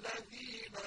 الَّذِينَ